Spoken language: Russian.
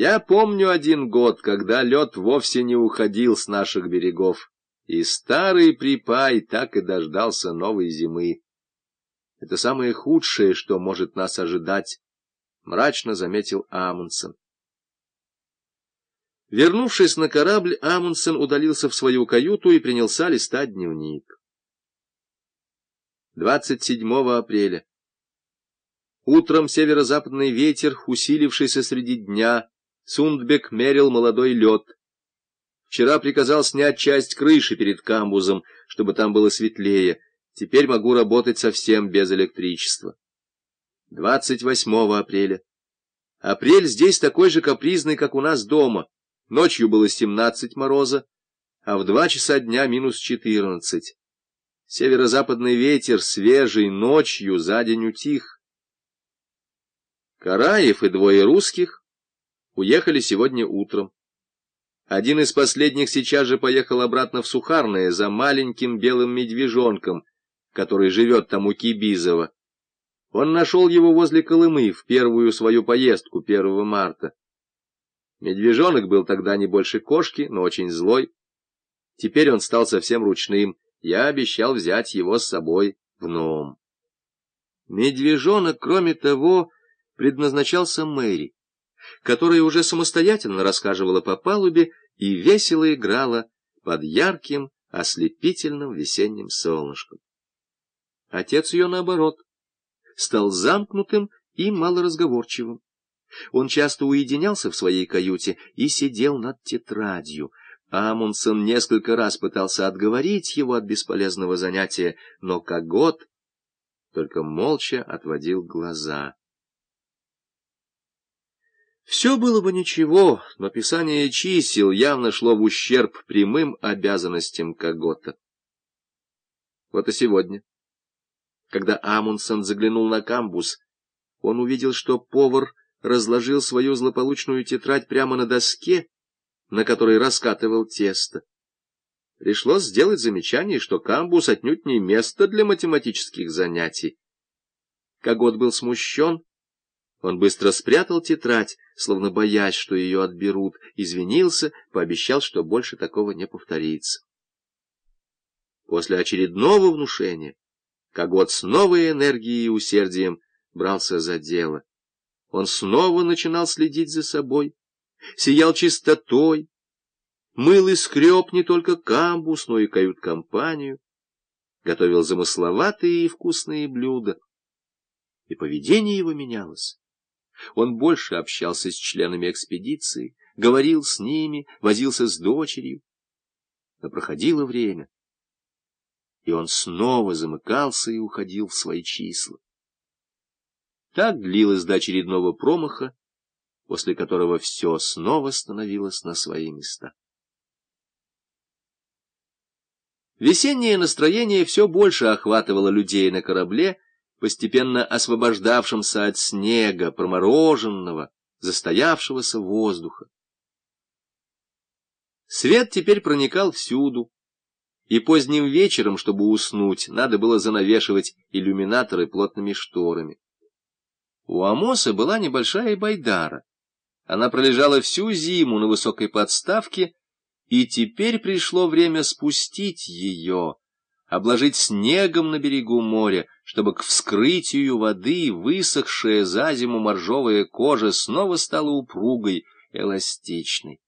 Я помню один год, когда лед вовсе не уходил с наших берегов, и старый припай так и дождался новой зимы. Это самое худшее, что может нас ожидать, — мрачно заметил Амундсен. Вернувшись на корабль, Амундсен удалился в свою каюту и принялся листать дневник. 27 апреля. Утром северо-западный ветер, усилившийся среди дня, Сундбек мерил молодой лед. Вчера приказал снять часть крыши перед камбузом, чтобы там было светлее. Теперь могу работать совсем без электричества. 28 апреля. Апрель здесь такой же капризный, как у нас дома. Ночью было 17 мороза, а в два часа дня минус 14. Северо-западный ветер свежий, ночью за день утих. Караев и двое русских уехали сегодня утром. Один из последних сейчас же поехал обратно в Сухарное за маленьким белым медвежонком, который живет там у Кибизова. Он нашел его возле Колымы в первую свою поездку 1 марта. Медвежонок был тогда не больше кошки, но очень злой. Теперь он стал совсем ручным. Я обещал взять его с собой в Ном. Медвежонок, кроме того, предназначался Мэри, которая уже самостоятельно рассказывала по палубе и весело играла под ярким, ослепительным весенним солнышком. Отец ее, наоборот, стал замкнутым и малоразговорчивым. Он часто уединялся в своей каюте и сидел над тетрадью. Амундсен несколько раз пытался отговорить его от бесполезного занятия, но Когот только молча отводил глаза. Все было бы ничего, но писание чисел явно шло в ущерб прямым обязанностям Когота. Вот и сегодня, когда Амундсен заглянул на камбус, он увидел, что повар разложил свою злополучную тетрадь прямо на доске, на которой раскатывал тесто. Пришлось сделать замечание, что камбус отнюдь не место для математических занятий. Когот был смущен. Он быстро спрятал тетрадь, словно боясь, что ее отберут, извинился, пообещал, что больше такого не повторится. После очередного внушения Когот с новой энергией и усердием брался за дело. Он снова начинал следить за собой, сиял чистотой, мыл и скреб не только камбус, но и кают-компанию, готовил замысловатые и вкусные блюда. И поведение его менялось. Он больше общался с членами экспедиции, говорил с ними, возился с дочерью. Но проходило время, и он снова замыкался и уходил в свои числа. Так длилось до очередного промаха, после которого все снова становилось на свои места. Весеннее настроение все больше охватывало людей на корабле, постепенно освобождавшемся от снега, промороженного, застоявшегося воздуха. Свет теперь проникал всюду, и поздним вечером, чтобы уснуть, надо было занавешивать иллюминаторы плотными шторами. У Амоса была небольшая байдара. Она пролежала всю зиму на высокой подставке, и теперь пришло время спустить ее, обложить снегом на берегу моря, чтобы к вскрытию воды высохшая за зиму моржовая кожа снова стала упругой, эластичной.